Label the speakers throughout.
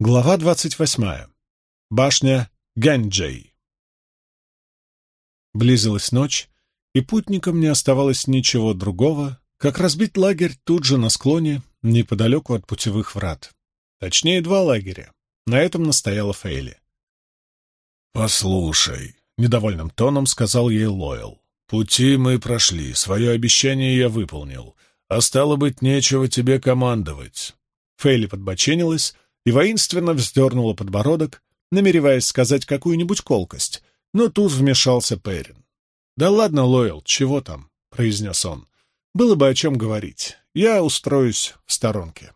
Speaker 1: Глава двадцать восьмая. Башня Ганджей. Близилась ночь, и путникам не оставалось ничего другого, как разбить лагерь тут же на склоне, неподалеку от путевых врат. Точнее, два лагеря. На этом настояла Фейли.
Speaker 2: «Послушай», — недовольным тоном сказал ей Лойл, — «пути мы прошли, свое обещание я выполнил, а стало быть, нечего тебе командовать».
Speaker 1: Фейли подбоченилась, и воинственно вздернула подбородок, намереваясь сказать какую-нибудь колкость, но тут вмешался Перин. «Да ладно, Лойл, чего там?» — произнес он. «Было бы о чем говорить. Я устроюсь в сторонке».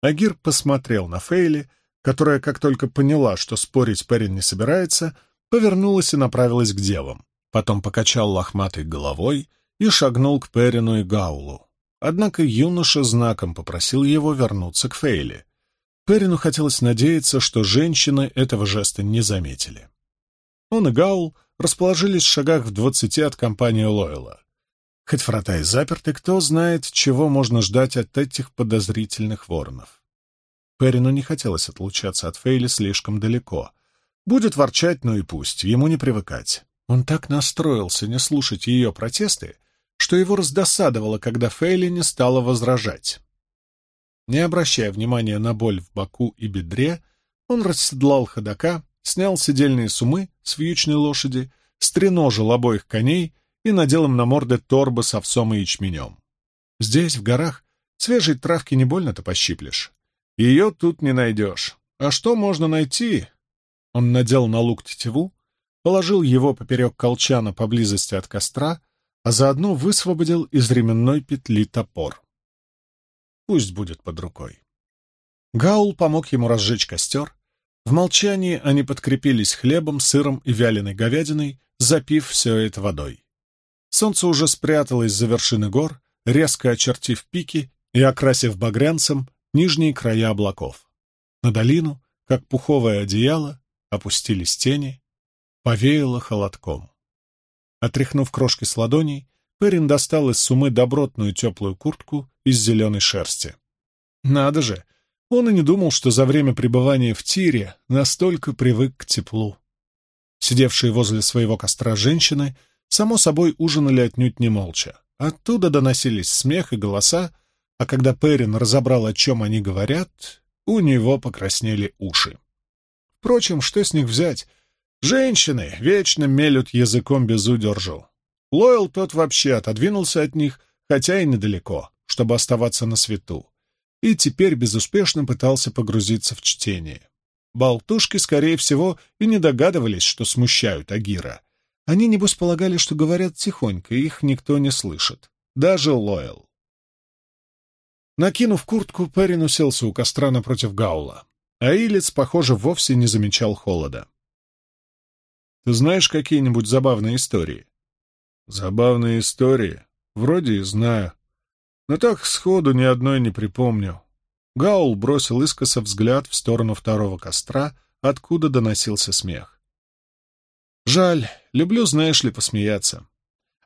Speaker 1: Агир посмотрел на Фейли, которая, как только поняла, что спорить Перин не собирается, повернулась и направилась к девам. Потом покачал лохматой головой и шагнул к Перину и Гаулу. Однако юноша знаком попросил его вернуться к Фейли. Перину хотелось надеяться, что женщины этого жеста не заметили. Он и Гаул расположились в шагах в двадцати от компании Лойла. Хоть врата и заперты, кто знает, чего можно ждать от этих подозрительных воронов. Перину не хотелось отлучаться от Фейли слишком далеко. Будет ворчать, ну и пусть, ему не привыкать. Он так настроился не слушать ее протесты, что его раздосадовало, когда Фейли не стала возражать. Не обращая внимания на боль в боку и бедре, он расседлал ходока, снял седельные сумы с вьючной лошади, стреножил обоих коней и надел им на морды торбы с овсом и ячменем. Здесь, в горах, свежей травки не больно-то пощиплешь. Ее тут не найдешь. А что можно найти? Он надел на лук тетиву, положил его поперек колчана поблизости от костра, а заодно высвободил из ременной петли топор. Пусть будет под рукой. Гаул помог ему разжечь костер. В молчании они подкрепились хлебом, сыром и вяленой говядиной, запив все это водой. Солнце уже спряталось за вершины гор, резко очертив пики и окрасив багрянцем нижние края облаков. На долину, как пуховое одеяло, опустились тени, повеяло холодком. Отряхнув крошки с ладоней, Перин достал из сумы добротную теплую куртку из зеленой шерсти. Надо же, он и не думал, что за время пребывания в тире настолько привык к теплу. Сидевшие возле своего костра женщины, само собой, ужинали отнюдь не молча. Оттуда доносились смех и голоса, а когда Перин разобрал, о чем они говорят, у него покраснели уши. Впрочем, что с них взять? Женщины вечно мелют языком без удержу. Лойл тот вообще отодвинулся от них, хотя и недалеко, чтобы оставаться на свету, и теперь безуспешно пытался погрузиться в чтение. Болтушки, скорее всего, и не догадывались, что смущают Агира. Они, небось, полагали, что говорят тихонько, их никто не слышит. Даже Лойл. Накинув куртку, Перин уселся у костра напротив Гаула, а Илец, похоже, вовсе не замечал холода. «Ты знаешь какие-нибудь забавные истории?» Забавные истории. Вроде и знаю. Но так сходу ни одной не припомню. Гаул бросил искоса взгляд в сторону второго костра, откуда доносился смех. «Жаль, люблю, знаешь ли, посмеяться.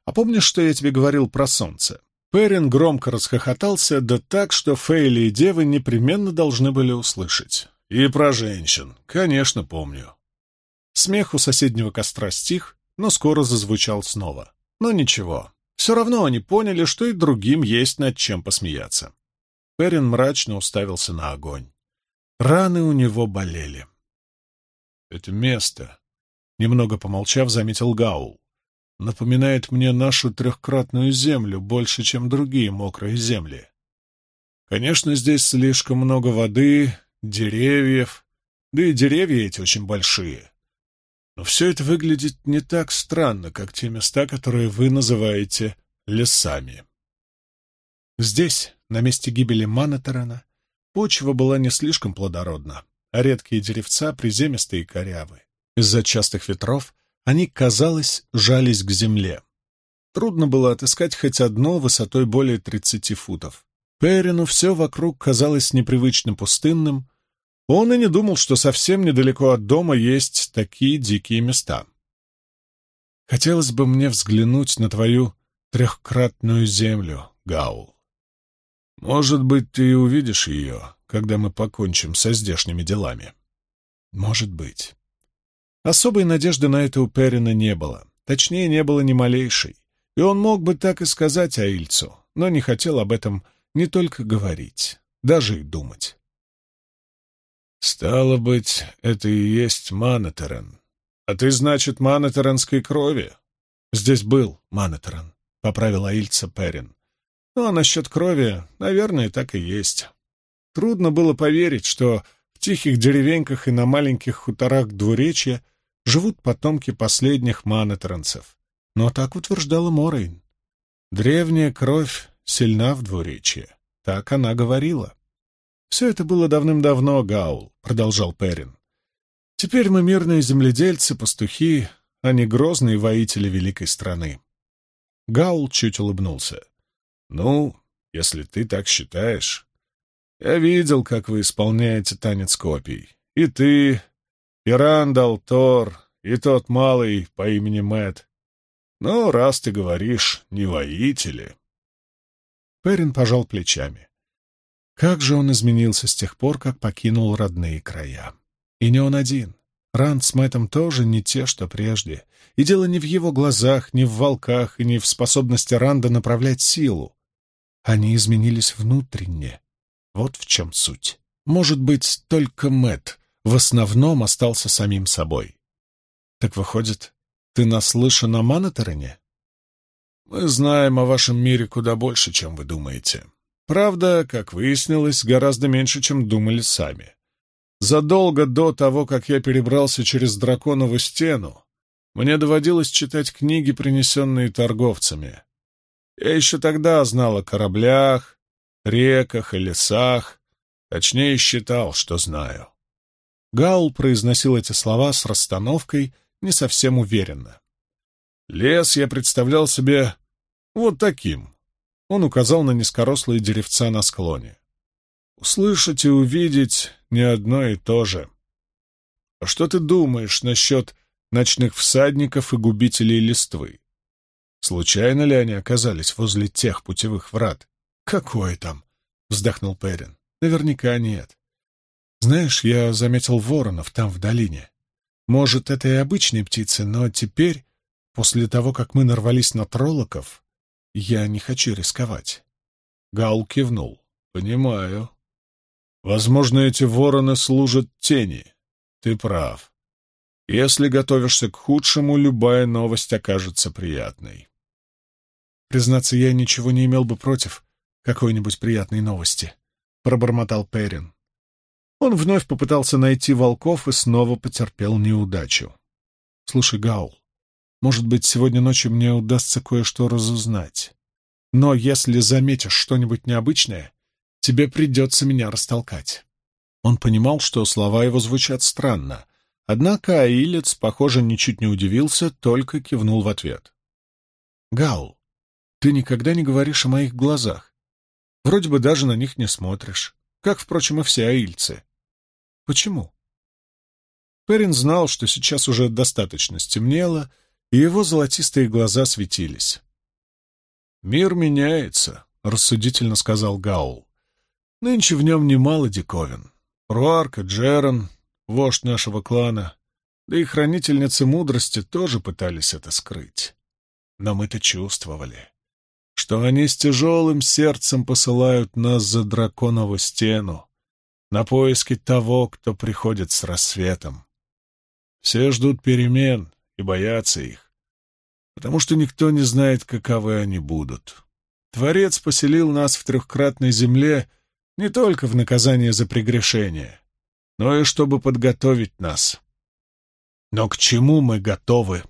Speaker 1: А помнишь, что я тебе говорил про солнце?» Перин громко расхохотался, да так, что Фейли и девы непременно должны были услышать. «И про женщин, конечно, помню». Смех у соседнего костра стих, но скоро зазвучал снова. Но ничего, все равно они поняли, что и другим есть над чем посмеяться. Перин мрачно уставился на огонь. Раны у него болели. «Это место», — немного помолчав, заметил Гаул, — «напоминает мне нашу трехкратную землю больше, чем другие мокрые земли. Конечно, здесь слишком много воды, деревьев, да и деревья эти очень большие. Но все это выглядит не так странно, как те места, которые вы называете лесами. Здесь, на месте гибели Манатерана, почва была не слишком плодородна, а редкие деревца приземистые и корявы. Из-за частых ветров они, казалось, жались к земле. Трудно было отыскать хоть одно высотой более тридцати футов. Перину все вокруг казалось непривычно пустынным, он и не думал, что совсем недалеко от дома есть такие дикие места. Хотелось бы мне взглянуть на твою трехкратную землю, Гаул. Может быть, ты и увидишь ее,
Speaker 2: когда мы покончим со здешними делами.
Speaker 1: Может быть. Особой надежды на это у Перина не было. Точнее, не было ни малейшей. И он мог бы так и сказать Аильцу, но не хотел об этом не только говорить, даже и думать.
Speaker 2: «Стало быть, это и есть Манатерен. А ты, значит, Манатеренской крови?»
Speaker 1: «Здесь был Манатерен», — поправил Аильца Перин. «Ну, а насчет крови, наверное, так и есть. Трудно было поверить, что в тихих деревеньках и на маленьких хуторах двуречья живут потомки последних Манатеренцев. Но так утверждала Морейн. Древняя кровь сильна в двуречье. Так она говорила. «Все это было давным-давно, Гаул», — продолжал Перин. «Теперь мы мирные земледельцы, пастухи, а не грозные воители великой страны». Гаул чуть улыбнулся.
Speaker 2: «Ну, если ты так считаешь. Я видел, как вы исполняете танец копий. И ты, и Рандал Тор, и тот малый по имени Мэт. Но раз ты говоришь «не воители...»
Speaker 1: Перин пожал плечами. Как же он изменился с тех пор, как покинул родные края. И не он один. Ранд с Мэттом тоже не те, что прежде. И дело не в его глазах, не в волках и не в способности Ранда направлять силу. Они изменились внутренне. Вот в чем суть. Может быть, только Мэт в основном остался самим собой. Так выходит, ты наслышан о Манатерене?
Speaker 2: Мы знаем о вашем мире куда больше, чем вы думаете. Правда, как выяснилось, гораздо меньше, чем думали сами. Задолго до того, как я перебрался через драконову стену, мне доводилось читать книги, принесенные торговцами. Я еще тогда знал о кораблях, реках и лесах, точнее считал, что знаю.
Speaker 1: Гаул произносил эти слова с расстановкой не совсем уверенно.
Speaker 2: Лес я представлял себе вот таким. Он указал на низкорослые деревца на склоне. Услышать и увидеть не одно и то же. А что ты думаешь насчет ночных всадников и губителей листвы? Случайно ли они оказались возле тех путевых врат?
Speaker 1: Какое там? Вздохнул Перин. Наверняка нет. Знаешь, я заметил воронов там в долине. Может, это и обычные птицы, но теперь, после того, как мы нарвались на троллоков, я не хочу рисковать.
Speaker 2: Гал кивнул. Понимаю. Возможно, эти вороны служат тени. Ты прав. Если готовишься к худшему, любая новость окажется приятной.
Speaker 1: Признаться, я ничего не имел бы против какой-нибудь приятной новости, — пробормотал Перин. Он вновь попытался найти волков и снова потерпел неудачу. — Слушай, Гаул, может быть, сегодня ночью мне удастся кое-что разузнать. Но если заметишь что-нибудь необычное, тебе придется меня растолкать». Он понимал, что слова его звучат странно, однако Аилец, похоже, ничуть не удивился, только кивнул в ответ. «Гал, ты никогда не говоришь о моих глазах. Вроде бы даже на них не смотришь, как, впрочем, и все аильцы. Почему?» Перин знал, что сейчас уже достаточно стемнело, и его золотистые глаза светились.
Speaker 2: «Мир меняется», — рассудительно сказал Гаул. «Нынче в нем немало диковин. Руарк и Джерон, вождь нашего клана, да и хранительницы мудрости тоже пытались это скрыть. Но мы-то чувствовали, что они с тяжелым сердцем посылают нас за драконову стену, на поиски того, кто приходит с рассветом. Все ждут перемен и боятся их потому что никто не знает, каковы они будут. Творец поселил нас в трехкратной земле не только в наказание за прегрешение, но и чтобы подготовить нас. Но к чему мы готовы?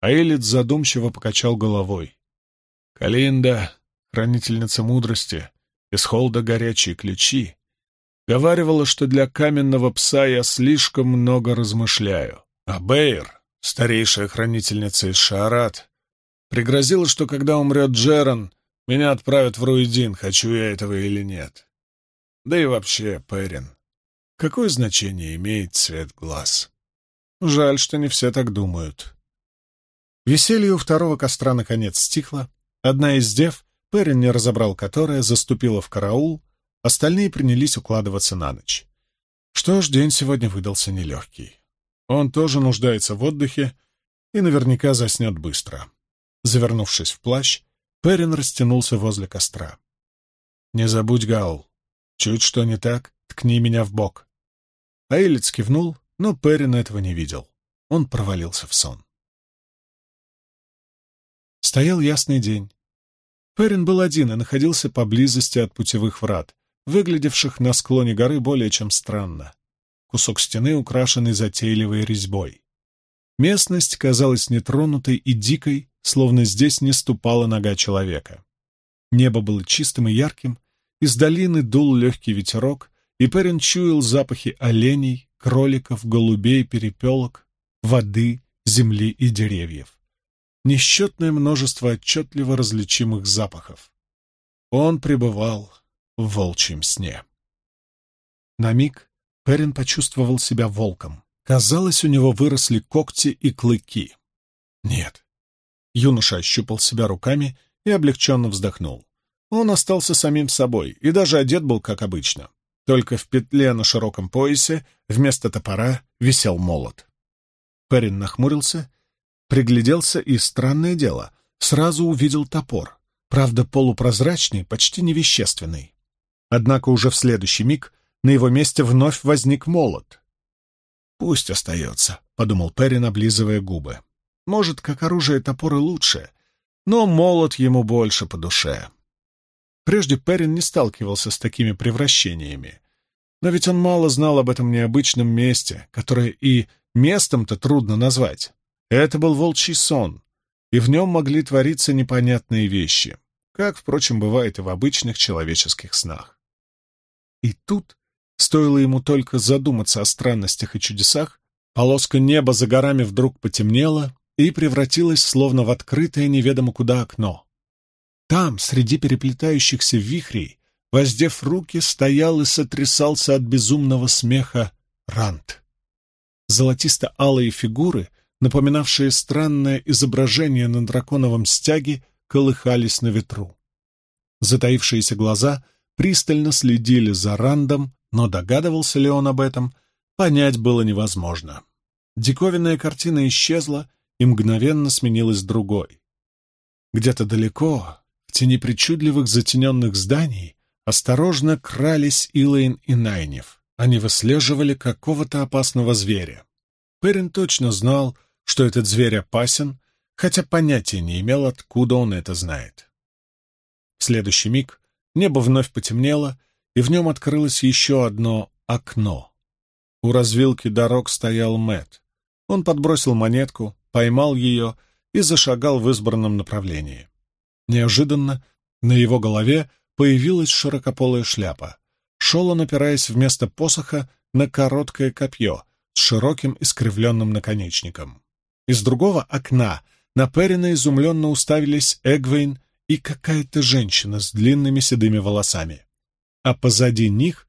Speaker 2: Аэлит задумчиво покачал головой. Калинда, хранительница мудрости, из холда горячие ключи, говаривала, что для каменного пса я слишком много размышляю. А Бейр старейшая хранительница из Шаарат, пригрозила, что когда умрет Джерон, меня отправят в Руидин, хочу я этого или нет. Да и вообще, Перин, какое значение имеет цвет глаз? Жаль, что не все так думают.
Speaker 1: Веселье у второго костра наконец стихло. Одна из дев, Перин не разобрал которая, заступила в караул, Остальные принялись укладываться на ночь. Что ж, день сегодня выдался нелегкий. Он тоже нуждается в отдыхе и наверняка заснет быстро. Завернувшись в плащ, Перин растянулся возле костра. «Не забудь, Гаул. Чуть что не так, ткни меня в бок». Аилец кивнул, но Перин этого не видел. Он провалился в сон. Стоял ясный день. Перин был один и находился поблизости от путевых врат, выглядевших на склоне горы более чем странно. Кусок стены, украшенный затейливой резьбой. Местность казалась нетронутой и дикой, словно здесь не ступала нога человека. Небо было чистым и ярким, из долины дул легкий ветерок, и Перин чуял запахи оленей, кроликов, голубей, перепелок, воды, земли и деревьев. Несчетное множество отчетливо различимых запахов. Он пребывал в волчьем сне. На миг Перин почувствовал себя волком. Казалось, у него выросли когти и клыки. Нет. Юноша ощупал себя руками и облегченно вздохнул. Он остался самим собой и даже одет был как обычно. Только в петле на широком поясе вместо топора висел молот. Перин нахмурился, пригляделся и, странное дело, сразу увидел топор, правда полупрозрачный, почти невещественный. Однако уже в следующий миг на его месте вновь возник молот. «Пусть остается», — подумал Перрин, облизывая губы. «Может, как оружие топор и лучше, но молот ему больше по душе». Прежде Перрин не сталкивался с такими превращениями. Но ведь он мало знал об этом необычном месте, которое и местом-то трудно назвать. Это был волчий сон, и в нем могли твориться непонятные вещи, как, впрочем, бывает и в обычных человеческих снах. И тут, стоило ему только задуматься о странностях и чудесах, полоска неба за горами вдруг потемнела и превратилась словно в открытое неведомо куда окно. Там, среди переплетающихся вихрей, воздев руки, стоял и сотрясался от безумного смеха Рант. Золотисто-алые фигуры, напоминавшие странное изображение на драконовом стяге, колыхались на ветру. Затаившиеся глаза — пристально следили за Рандом, но догадывался ли он об этом, понять было невозможно. Диковинная картина исчезла и мгновенно сменилась другой. Где-то далеко, в тени причудливых затененных зданий, осторожно крались Илэйн и Найнев. Они выслеживали какого-то опасного зверя. Перин точно знал, что этот зверь опасен, хотя понятия не имел, откуда он это знает. В следующий миг Небо вновь потемнело, и в нем открылось еще одно окно. У развилки дорог стоял Мэт. Он подбросил монетку, поймал ее и зашагал в избранном направлении. Неожиданно на его голове появилась широкополая шляпа. Шел он, опираясь вместо посоха на короткое копье с широким искривленным наконечником. Из другого окна на Перина изумленно уставились Эгвейн и какая-то женщина с длинными седыми волосами. А позади них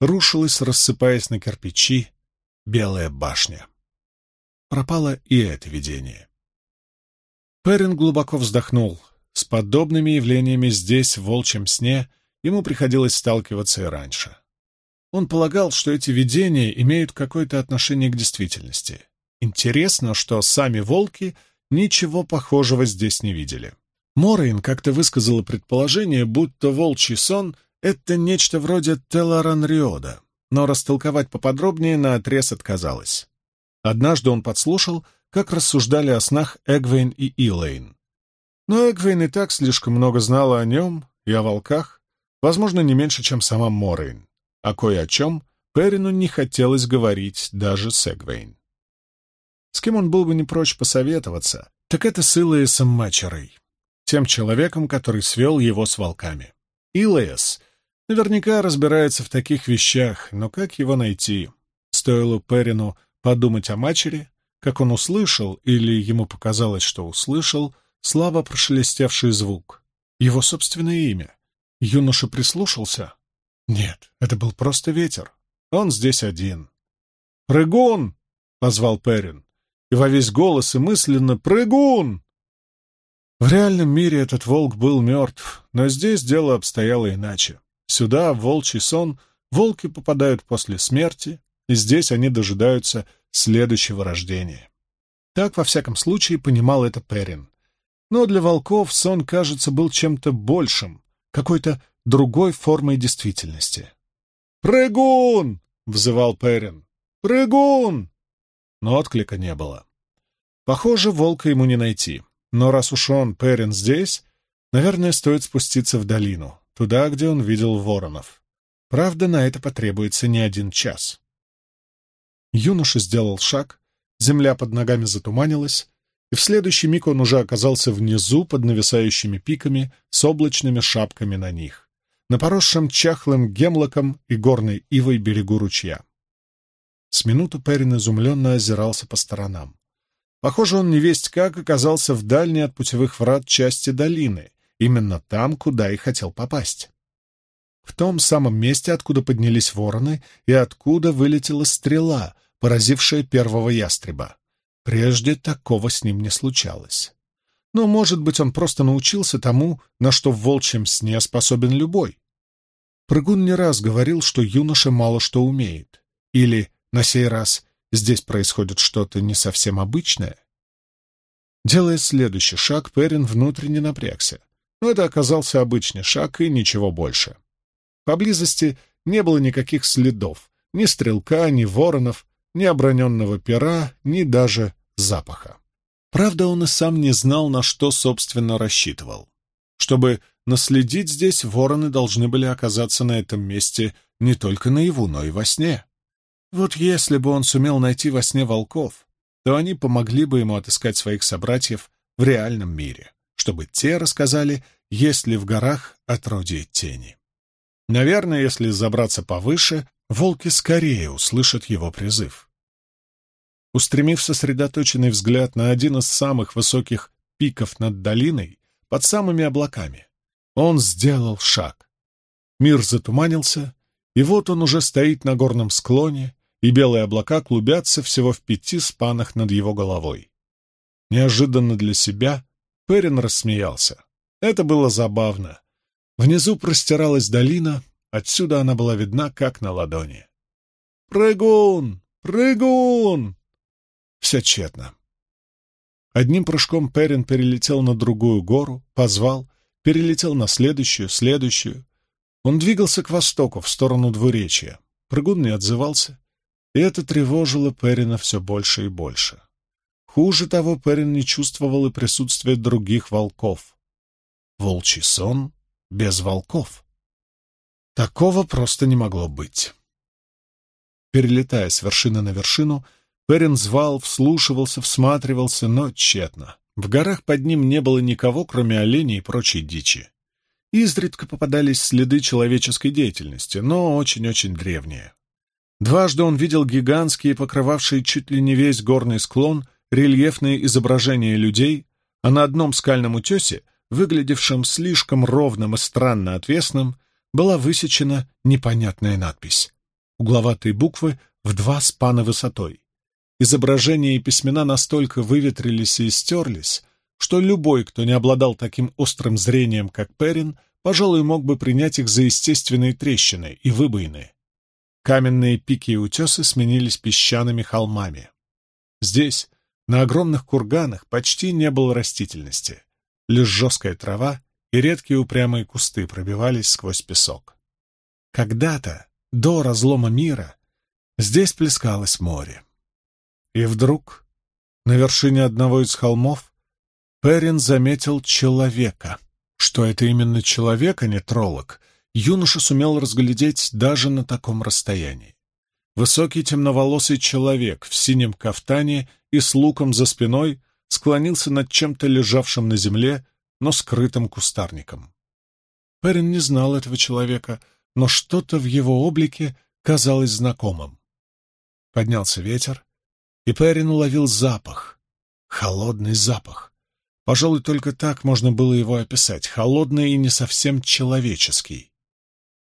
Speaker 1: рушилась, рассыпаясь на кирпичи, белая башня. Пропало и это видение. Перин глубоко вздохнул. С подобными явлениями здесь, в волчьем сне, ему приходилось сталкиваться и раньше. Он полагал, что эти видения имеют какое-то отношение к действительности. Интересно, что сами волки ничего похожего здесь не видели. Морейн как-то высказала предположение, будто волчий сон — это нечто вроде Тел'аран'риода, но растолковать поподробнее наотрез отказалась. Однажды он подслушал, как рассуждали о снах Эгвейн и Илэйн. Но Эгвейн и так слишком много знала о нем и о волках, возможно, не меньше, чем сама Морейн, а кое о чем Перрину не хотелось говорить даже с Эгвейн. С кем он был бы не прочь посоветоваться, так это с Илэйсом Мачерой тем человеком, который свел его с волками. Илэс наверняка разбирается в таких вещах, но как его найти? Стоило Перину подумать о матери, как он услышал, или ему показалось, что услышал, слабо прошелестевший звук. Его собственное имя. Юноша прислушался. Нет, это был просто ветер. Он здесь один. «Прыгун!» — позвал Перин. И во весь голос и мысленно «Прыгун!» В реальном мире этот волк был мертв, но здесь дело обстояло иначе. Сюда, в волчий сон, волки попадают после смерти, и здесь они дожидаются следующего рождения. Так, во всяком случае, понимал это Перин. Но для волков сон, кажется, был чем-то большим, какой-то другой формой действительности. «Прыгун!» — взывал Перин. «Прыгун!» Но отклика не было. Похоже, волка ему не найти. Но раз уж он, Перин, здесь, наверное, стоит спуститься в долину, туда, где он видел воронов. Правда, на это потребуется не один час. Юноша сделал шаг, земля под ногами затуманилась, и в следующий миг он уже оказался внизу под нависающими пиками с облачными шапками на них, на поросшем чахлым гемлоком и горной ивой берегу ручья. С минуту Перин изумленно озирался по сторонам. Похоже, он невесть как оказался в дальней от путевых врат части долины, именно там, куда и хотел попасть. В том самом месте, откуда поднялись вороны и откуда вылетела стрела, поразившая первого ястреба. Прежде такого с ним не случалось. Но, может быть, он просто научился тому, на что в волчьем сне способен любой. Прыгун не раз говорил, что юноша мало что умеет. Или, на сей раз, здесь происходит что-то не совсем обычное. Делая следующий шаг, Перин внутренне напрягся. Но это оказался обычный шаг и ничего больше. Поблизости не было никаких следов, ни стрелка, ни воронов, ни оброненного пера, ни даже запаха. Правда, он и сам не знал, на что, собственно, рассчитывал. Чтобы наследить здесь, вороны должны были оказаться на этом месте не только наяву, но и во сне. Вот если бы он сумел найти во сне волков, то они помогли бы ему отыскать своих собратьев в реальном мире, чтобы те рассказали, есть ли в горах отродье тени. Наверное, если забраться повыше, волки скорее услышат его призыв. Устремив сосредоточенный взгляд на один из самых высоких пиков над долиной, под самыми облаками, он сделал шаг. Мир затуманился, и вот он уже стоит на горном склоне, и белые облака клубятся всего в пяти спанах над его головой. Неожиданно для себя Перин рассмеялся. Это было забавно. Внизу простиралась долина, отсюда она была видна, как на ладони. «Прыгун! Прыгун!» Все тщетно. Одним прыжком Перин перелетел на другую гору, позвал, перелетел на следующую, следующую. Он двигался к востоку, в сторону двуречья. Прыгун не отзывался, и это тревожило Перина все больше и больше. Хуже того, Перин не чувствовал и присутствия других волков. Волчий сон без волков. Такого просто не могло быть. Перелетая с вершины на вершину, Перин звал, вслушивался, всматривался, но тщетно. В горах под ним не было никого, кроме оленей и прочей дичи. Изредка попадались следы человеческой деятельности, но очень-очень древние. Дважды он видел гигантские, покрывавшие чуть ли не весь горный склон, рельефные изображения людей, а на одном скальном утесе, выглядевшем слишком ровным и странно отвесным, была высечена непонятная надпись. Угловатые буквы в два спана высотой. Изображения и письмена настолько выветрились и стерлись, что любой, кто не обладал таким острым зрением, как Перин, пожалуй, мог бы принять их за естественные трещины и выбоины. Каменные пики и утесы сменились песчаными холмами. Здесь, на огромных курганах, почти не было растительности. Лишь жесткая трава и редкие упрямые кусты пробивались сквозь песок. Когда-то, до разлома мира, здесь плескалось море. И вдруг, на вершине одного из холмов, Перин заметил человека. Что это именно человек, а не троллок, юноша сумел разглядеть даже на таком расстоянии. Высокий темноволосый человек в синем кафтане и с луком за спиной склонился над чем-то лежавшим на земле, но скрытым кустарником. Перин не знал этого человека, но что-то в его облике казалось знакомым. Поднялся ветер, и Перин уловил запах. Холодный запах. Пожалуй, только так можно было его описать. Холодный и не совсем человеческий.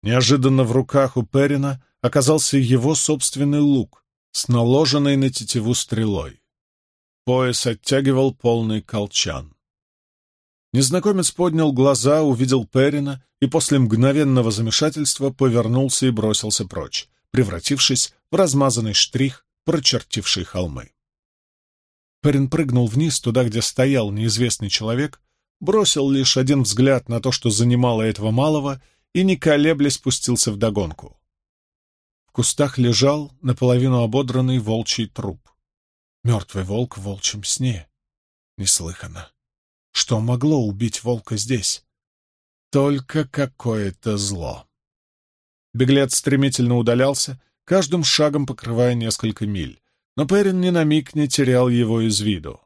Speaker 1: Неожиданно в руках у Перина оказался его собственный лук с наложенной на тетиву стрелой. Пояс оттягивал полный колчан. Незнакомец поднял глаза, увидел Перина и после мгновенного замешательства повернулся и бросился прочь, превратившись в размазанный штрих, прочертивший холмы. Перин прыгнул вниз, туда, где стоял неизвестный человек, бросил лишь один взгляд на то, что занимало этого малого, и, не колеблясь, спустился вдогонку. В кустах лежал наполовину ободранный волчий труп. Мертвый волк в волчьем сне. Неслыханно. Что могло убить волка здесь? Только какое-то зло. Беглец стремительно удалялся, каждым шагом покрывая несколько миль, но Перин ни на миг не терял его из виду.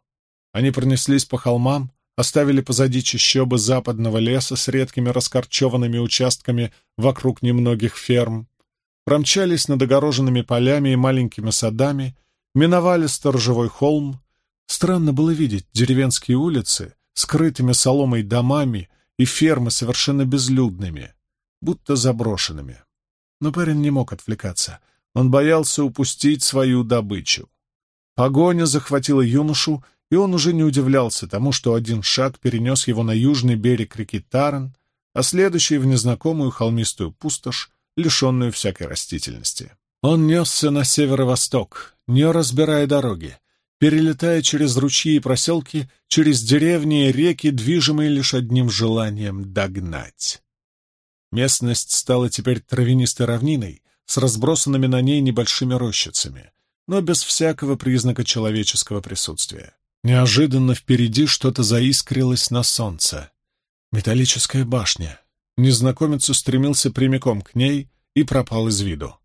Speaker 1: Они пронеслись по холмам, оставили позади чащобы западного леса с редкими раскорчеванными участками вокруг немногих ферм, промчались над огороженными полями и маленькими садами, миновали сторожевой холм. Странно было видеть деревенские улицы, скрытыми соломой домами и фермы совершенно безлюдными, будто заброшенными. Но парень не мог отвлекаться. Он боялся упустить свою добычу. Погоня захватила юношу, и он уже не удивлялся тому, что один шаг перенес его на южный берег реки Таран, а следующий — в незнакомую холмистую пустошь, лишенную всякой растительности. Он несся на северо-восток, не разбирая дороги, перелетая через ручьи и проселки, через деревни и реки, движимые лишь одним желанием — догнать. Местность стала теперь травянистой равниной с разбросанными на ней небольшими рощицами, но без всякого признака человеческого присутствия. Неожиданно впереди что-то заискрилось на солнце. Металлическая башня. Незнакомец устремился прямиком к ней и пропал из виду.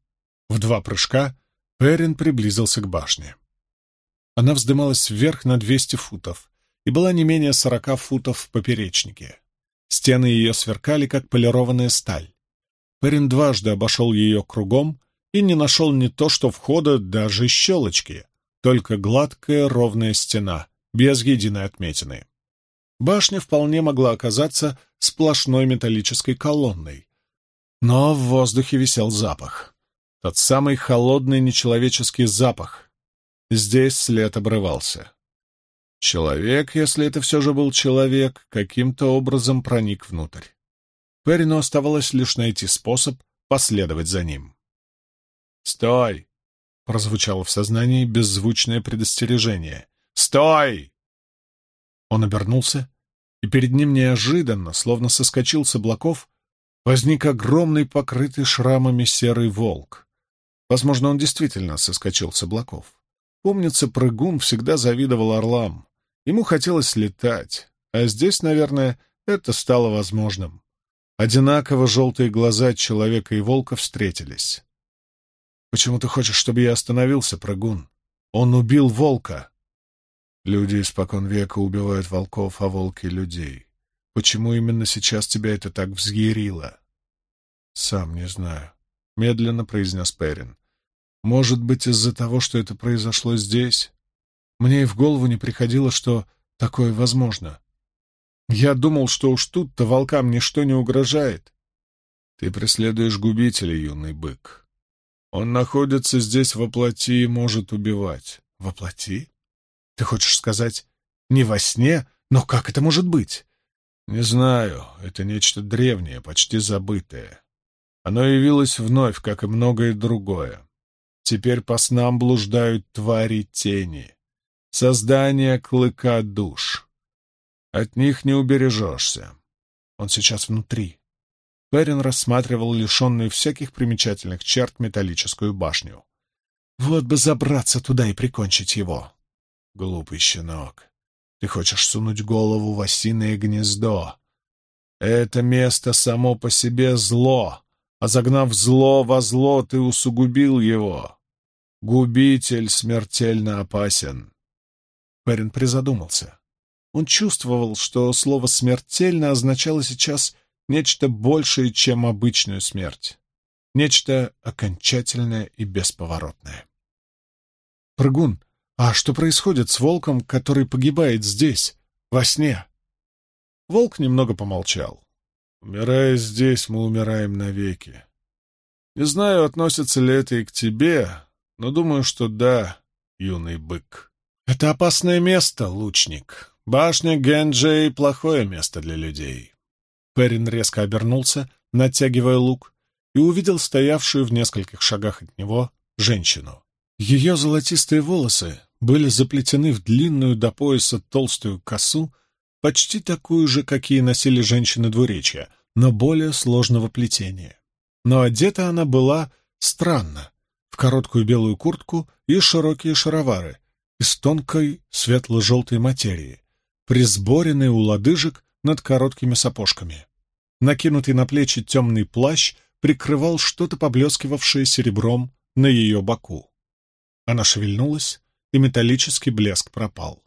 Speaker 1: В два прыжка Перин приблизился к башне. Она вздымалась вверх на 200 футов и была не менее 40 футов в поперечнике. Стены ее сверкали, как полированная сталь. Перин дважды обошел ее кругом и не нашел ни то, что входа, даже щелочки, только гладкая ровная стена, без единой отметины. Башня вполне могла оказаться сплошной металлической колонной. Но в воздухе висел запах. Тот самый холодный нечеловеческий запах, Здесь след обрывался. Человек, если это все же был человек, каким-то образом проник внутрь. Перину оставалось лишь найти способ последовать за ним. «Стой!» — прозвучало в сознании беззвучное предостережение. «Стой!» Он обернулся, и перед ним неожиданно, словно соскочил с облаков, возник огромный покрытый шрамами серый волк. Возможно, он действительно соскочил с облаков. Помнится, прыгун всегда завидовал орлам. Ему хотелось летать, а здесь, наверное, это стало возможным. Одинаково желтые глаза человека и волка встретились. «Почему ты хочешь, чтобы я остановился, прыгун? Он убил волка!» Люди испокон века убивают волков, а волки — людей. Почему именно сейчас тебя это так взъярило? Сам не знаю, — медленно произнес Перин. Может быть, из-за того, что это произошло здесь? Мне и в голову не приходило, что такое возможно. Я думал, что уж тут-то волкам ничто не угрожает. Ты преследуешь губителя, юный бык. Он находится здесь во плоти и может убивать. Во плоти? Ты хочешь сказать, не во сне? Но как это может быть? Не знаю, это нечто древнее, почти забытое. Оно явилось вновь, как и многое другое. Теперь по снам блуждают твари тени, создания клыка душ. От них не убережешься. Он сейчас внутри. Перин рассматривал лишенную всяких примечательных черт металлическую башню. Вот бы забраться туда и прикончить его. Глупый щенок. Ты хочешь сунуть голову в осиное гнездо. Это место само по себе зло, а загнав зло во зло, ты усугубил его. Губитель смертельно опасен. Перин призадумался. Он чувствовал, что слово «смертельно» означало сейчас нечто большее, чем обычную смерть. Нечто окончательное и бесповоротное. «Прыгун, а что происходит с волком, который погибает здесь, во сне?» Волк немного помолчал. Умирая здесь, мы умираем навеки. Не знаю, относится ли это и к тебе, но думаю, что да, юный бык. Это опасное место, лучник. башня Генджей — плохое место для людей».
Speaker 2: Перин резко обернулся, натягивая лук, и увидел стоявшую в нескольких шагах от него женщину. Ее золотистые волосы были заплетены в длинную до пояса толстую косу, почти такую же, какие носили женщины двуречья, но более сложного плетения. Но одета она была странно, в короткую белую куртку и широкие шаровары из тонкой светло-желтой материи, присборенный у лодыжек над короткими сапожками. Накинутый на плечи темный плащ прикрывал что-то поблескивавшее серебром на ее боку. Она шевельнулась, и металлический блеск пропал.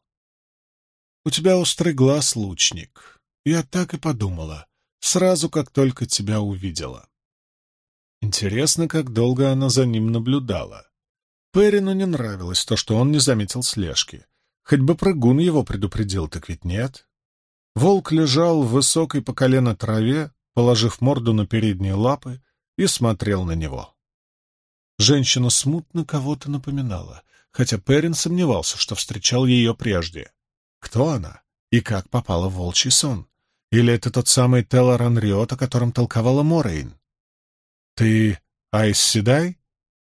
Speaker 2: «У тебя острый глаз, лучник. Я так и подумала, сразу как только тебя увидела». Интересно, как долго она за ним наблюдала. Перину не нравилось то, что он не заметил слежки. Хоть бы прыгун его предупредил, так ведь нет. Волк лежал в высокой по колено траве, положив морду на передние лапы, и смотрел на него. Женщина смутно кого-то напоминала, хотя Перин сомневался, что встречал ее прежде. Кто она и как попала в волчий сон? Или это тот самый Телоран Риот, о котором толковала Морейн? «Ты Айс Седай?»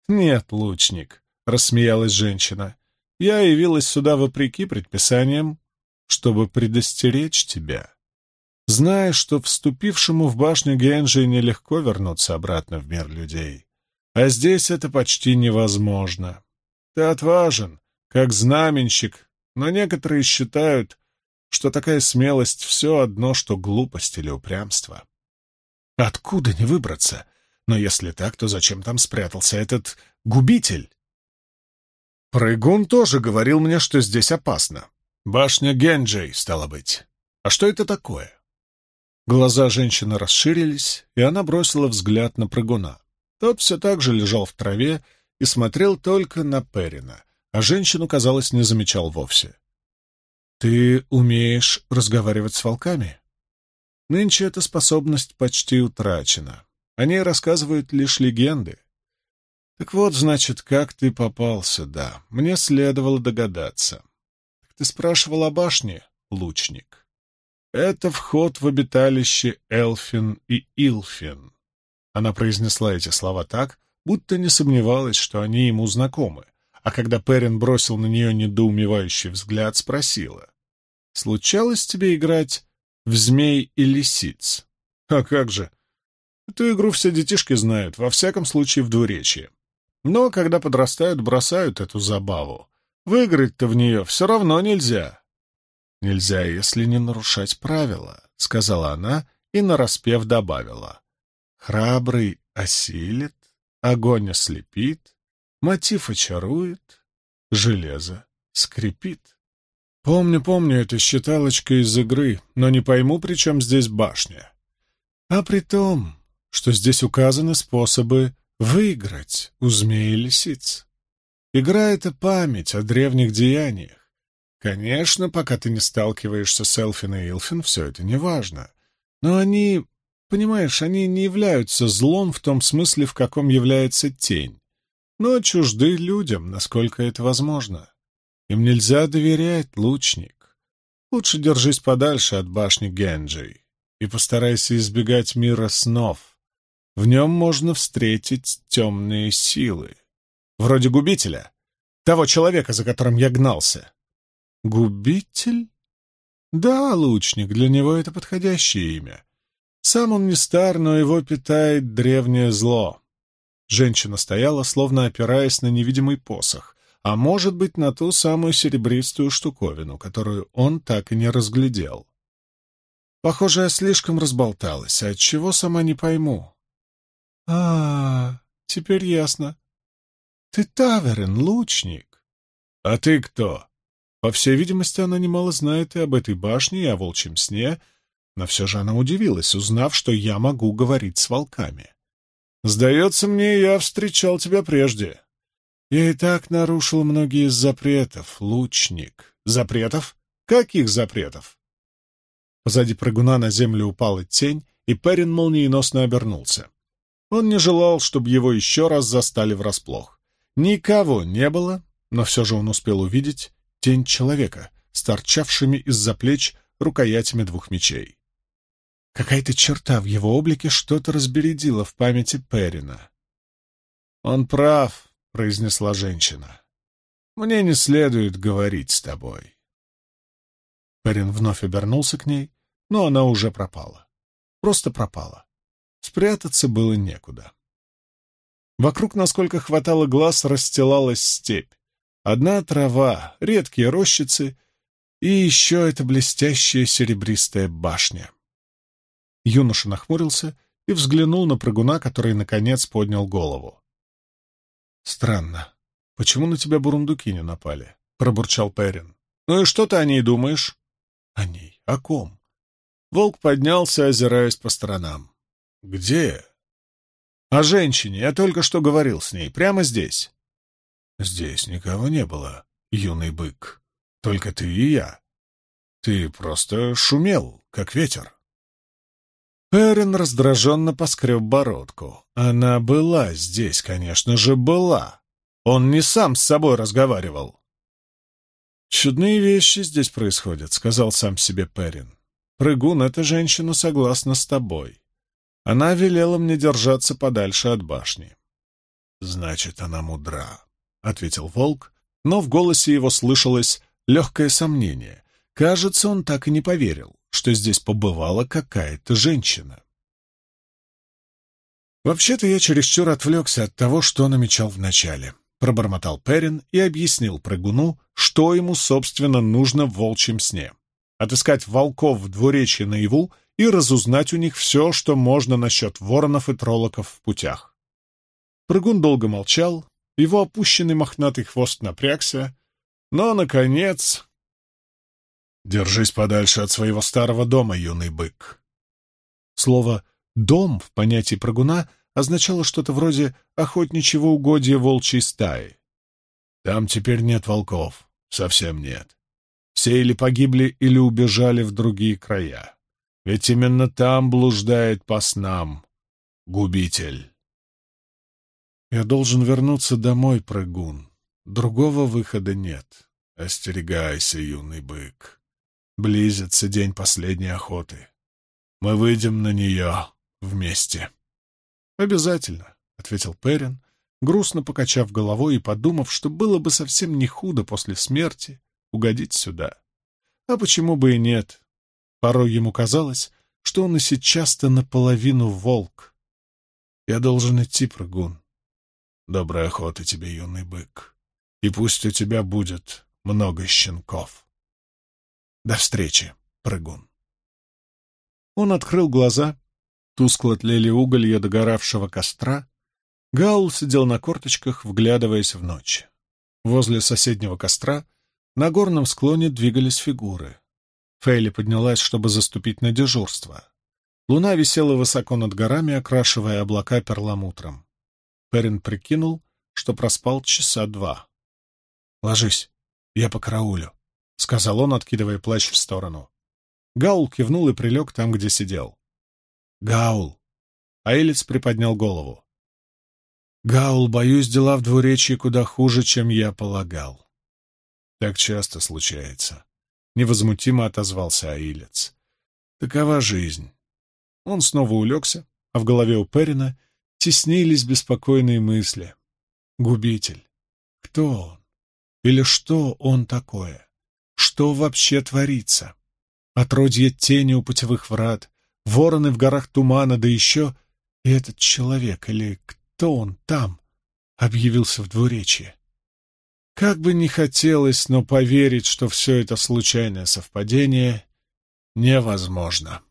Speaker 2: «Нет, лучник», — рассмеялась женщина. «Я явилась сюда вопреки предписаниям, чтобы предостеречь тебя. Зная, что вступившему в башню Генджи нелегко вернуться обратно в мир людей, а здесь это почти невозможно. Ты отважен, как знаменщик, но некоторые считают, что такая смелость — все одно, что глупость или упрямство. Откуда не выбраться, но если так, то зачем там спрятался этот губитель? Прыгун тоже говорил мне, что здесь опасно. Башня Генджей, стало быть. А что это такое? Глаза женщины расширились, и она бросила взгляд на прыгуна. Тот все так же лежал в траве и смотрел только на Перина, а женщину, казалось, не замечал вовсе. «Ты умеешь разговаривать с волками?» Нынче эта способность почти утрачена. О ней рассказывают лишь легенды. Так вот, значит, как ты попал сюда. Мне следовало догадаться. Ты спрашивал о башне, лучник. Это вход в обиталище Элфин и Илфин. Она произнесла эти слова так, будто не сомневалась, что они ему знакомы, а когда Перин бросил на нее недоумевающий взгляд, спросила. «Случалось тебе играть в змей и лисиц?» «А как же!» Эту игру все детишки знают, во всяком случае в двуречье. Но когда подрастают, бросают эту забаву. Выиграть-то в нее все равно нельзя. «Нельзя, если не нарушать правила», — сказала она и нараспев добавила. «Храбрый осилит, огонь ослепит, мотив очарует, железо скрипит». Помню, помню эту считалочку из игры, но не пойму, при чем здесь башня. А при том, что здесь указаны способы выиграть у змеи лисиц. Игра — это память о древних деяниях. Конечно, пока ты не сталкиваешься с Элфин и Илфин, все это не важно. Но они, понимаешь, они не являются злом в том смысле, в каком является тень, но чужды людям, насколько это возможно. Им нельзя доверять, лучник. Лучше держись подальше от башни Генджи и постарайся избегать мира снов. В нем можно встретить темные силы. Вроде губителя, того человека, за которым я гнался. Губитель? Да, лучник, для него это подходящее имя. Сам он не стар, но его питает древнее зло. Женщина стояла, словно опираясь на невидимый посох, а может быть, на ту самую серебристую штуковину, которую он так и не разглядел. Похоже, я слишком разболталась, а отчего сама не пойму. А, теперь ясно. Ты Таверен, лучник. А ты кто? По всей видимости, она немало знает и об этой башне, и о волчьем сне, но все же она удивилась, узнав, что я могу говорить с волками. Сдается мне, я встречал тебя прежде. Я и так нарушил многие из запретов, лучник. Запретов? Каких запретов? Позади прыгуна на землю упала тень, и Перин молниеносно обернулся. Он не желал, чтобы его еще раз застали врасплох. Никого не было, но все же он успел увидеть тень человека,
Speaker 1: с торчавшими из-за плеч рукоятями двух мечей. Какая-то черта в его облике что-то разбередила в памяти Перина. «Он прав», — произнесла женщина. «Мне не следует говорить с тобой». Перин вновь обернулся к ней, но она уже пропала. Просто пропала. Спрятаться было некуда. Вокруг, насколько хватало глаз, расстилалась степь. Одна трава, редкие рощицы и еще эта блестящая серебристая башня. Юноша нахмурился и взглянул на прыгуна, который, наконец, поднял голову. «Странно. Почему на тебя бурундуки не напали?» — пробурчал Перин. «Ну и что ты о ней думаешь?» «О ней? О ком?» Волк поднялся, озираясь по сторонам. «Где?» «О женщине. Я только что говорил с ней. Прямо здесь». «Здесь никого не было, юный бык. Только ты и я. Ты просто шумел, как ветер». Перин раздраженно поскреб бородку. Она была здесь, конечно же, была. Он не сам с собой разговаривал. «Чудные вещи здесь происходят», — сказал сам себе Перин. «Прыгун, эта женщина согласна с тобой. Она велела мне держаться подальше от башни». «Значит, она мудра», — ответил волк, но в голосе его слышалось легкое сомнение. Кажется, он так и не поверил что здесь побывала какая-то женщина. «Вообще-то я чересчур отвлекся от того, что намечал вначале», — пробормотал Перин и объяснил прыгуну, что ему, собственно, нужно в волчьем сне. Отыскать волков в двуречье наяву и разузнать у них все, что можно насчет воронов и троллоков в путях. Прыгун долго молчал, его опущенный мохнатый хвост напрягся, но, наконец, Держись подальше от своего старого дома, юный бык. Слово «дом» в понятии прыгуна означало что-то вроде охотничьего угодья волчьей стаи. Там теперь нет волков, совсем нет. Все или погибли, или убежали в другие края. Ведь именно там блуждает по снам губитель. Я должен вернуться домой, прыгун. Другого выхода нет. Остерегайся, юный бык. Близится день последней охоты. Мы выйдем на нее вместе. — Обязательно, — ответил Перин, грустно покачав головой и подумав, что было бы совсем не худо после смерти угодить сюда. А почему бы и нет? Порой ему казалось, что он и сейчас-то наполовину волк. Я должен идти, прыгун. Доброй охоты тебе, юный бык, и пусть у тебя будет много щенков. До встречи, прыгун. Он открыл глаза. Тускло тлели уголья догоравшего костра. Гаул сидел на корточках, вглядываясь в ночь. Возле соседнего костра на горном склоне двигались фигуры. Фейли поднялась, чтобы заступить на дежурство. Луна висела высоко над горами, окрашивая облака перламутром. Перин прикинул, что проспал часа два. — Ложись, я по караулю. — сказал он, откидывая плащ в сторону. Гаул кивнул и прилег там, где сидел. «Гаул!» Аэлец приподнял голову. «Гаул, боюсь, дела в двуречии куда хуже, чем я полагал». «Так часто случается», — невозмутимо отозвался Аилец. «Такова жизнь». Он снова улегся, а в голове у Перина теснились беспокойные мысли. «Губитель. Кто он? Или что он такое?» Что вообще творится? Отродье тени у путевых врат, вороны в горах тумана, да еще и этот человек, или кто он там, объявился в двуречье. Как бы ни хотелось, но поверить, что все это случайное совпадение, невозможно.